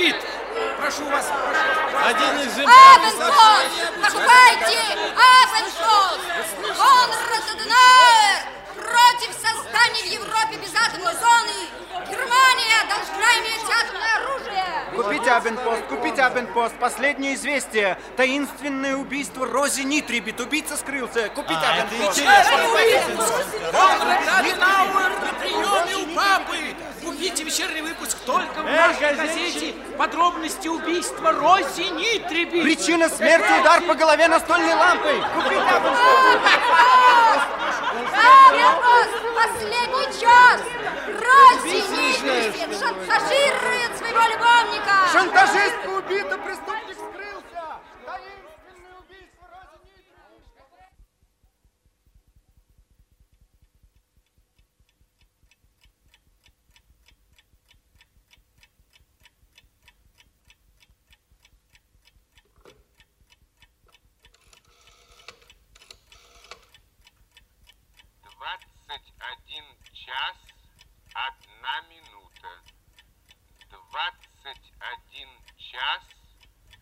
Нитрибит. Прошу вас, прошу вас. Один экземпляр. Абенпост! Покупайте! Абенпост! Конрад Аденауэр против создания в Европе безатомной зоны! Германия должна иметь атомное оружие! Купите Абенпост, купите Абенпост. Последнее известие. Таинственное убийство Рози Нитрибит. Убийца скрылся. Купите А, это Абенпост. Купите вечерний выпуск только в нашей газете. Подробности убийства Роси Нитрибит. Причина смерти удар по голове настольной лампой. Абенпост! Последний час! Росси Нитрибит шантажирует своего любовника! Шантажистка убита, преступник скрылся. Таинственное убийство Рози Нитрибит. Двадцать один час, одна минута. Двадцать один час,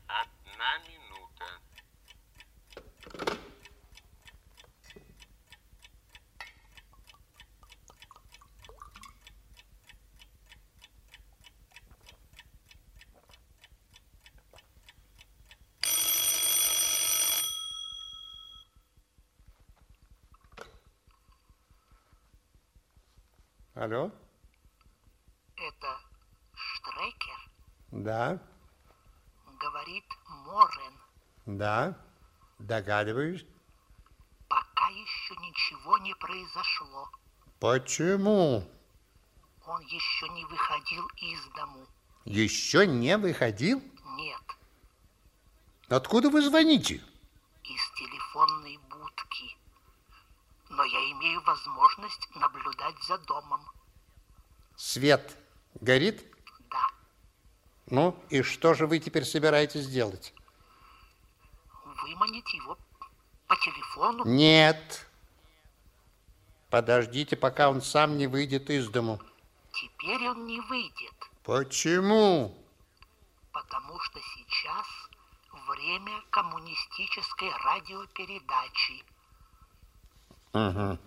одна минута. Алло? Это Штрекер, Да, говорит Морен. да, догадываюсь. Пока еще ничего не произошло. Почему? Он еще не выходил из дому. Еще не выходил? Нет, Откуда вы звоните? Но я имею возможность наблюдать за домом. Свет горит? Да, Ну, и что же вы теперь собираетесь делать? выманить его по телефону. Нет. Подождите, пока он сам не выйдет из дому. Теперь он не выйдет, Почему? потому что сейчас время коммунистической радиопередачи. Угу.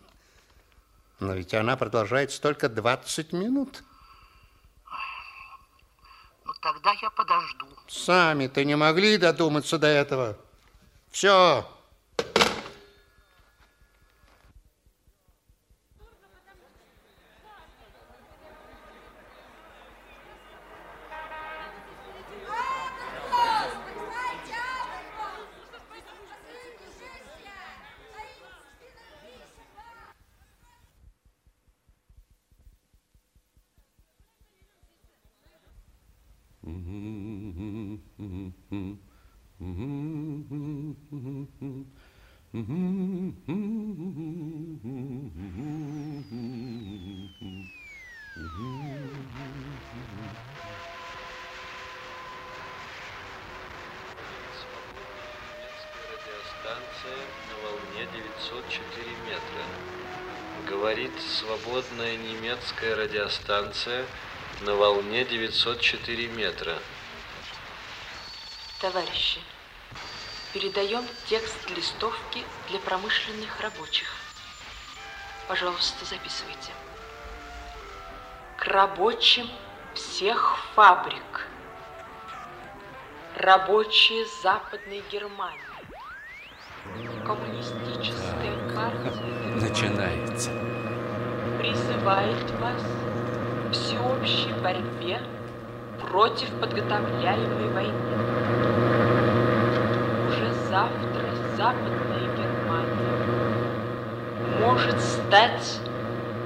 Но ведь она продолжается только 20 минут. Ну, тогда я подожду. Сами-то не могли додуматься до этого. Все. Радиостанция на волне 904 метра. Говорит свободная немецкая радиостанция на волне 904 метра. Товарищи, передаем текст листовки для промышленных рабочих. Пожалуйста, записывайте. К рабочим всех фабрик. Рабочие Западной Германии. Коммунистическая партия Начинается. призывает вас к всеобщей борьбе против подготовляемой войны. Завтра Западная Германия может стать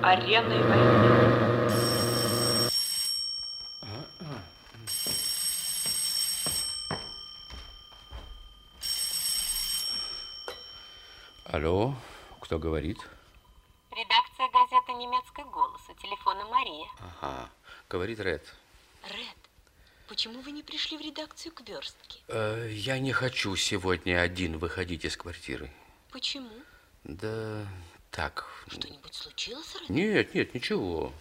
ареной войны. Алло, кто говорит? Редакция газеты «Немецкий голос». У телефона Мария. Ага, говорит Ред. Ред, почему вы не пришли в редакцию к верстке? Э, я не хочу сегодня один выходить из квартиры. Почему? Да Так. Что-нибудь случилось, Ред? Нет, нет, ничего.